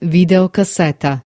videokaseta.